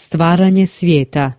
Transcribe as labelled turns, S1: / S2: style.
S1: Stvaranje svijeta.